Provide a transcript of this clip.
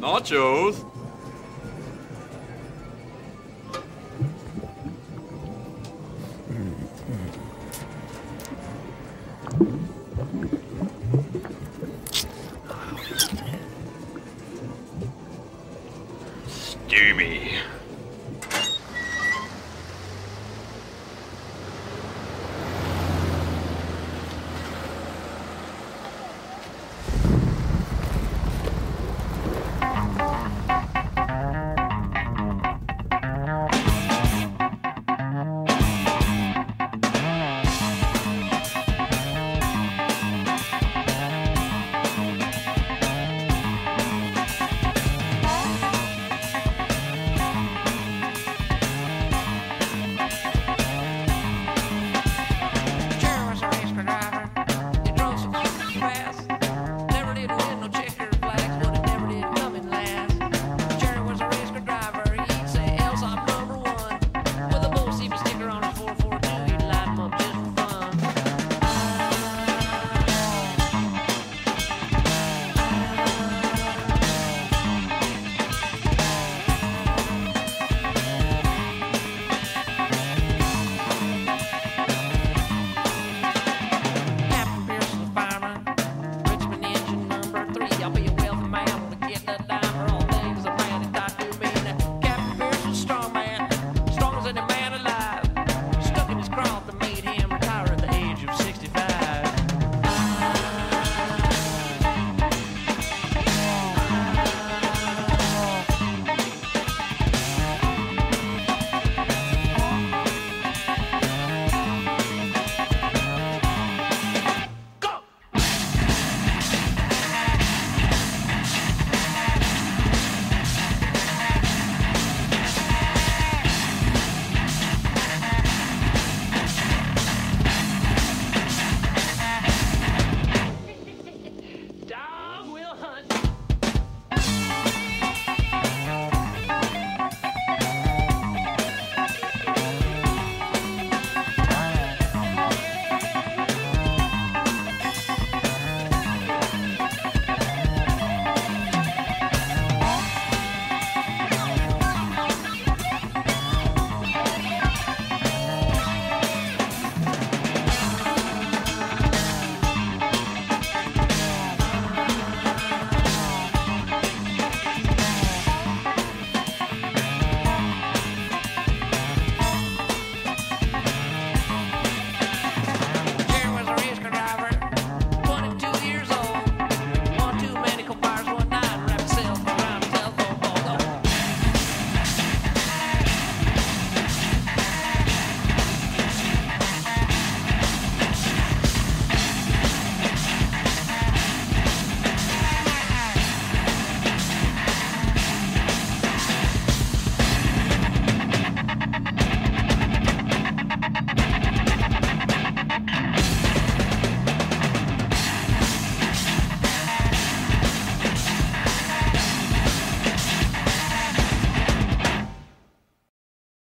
Nachos? Steamy.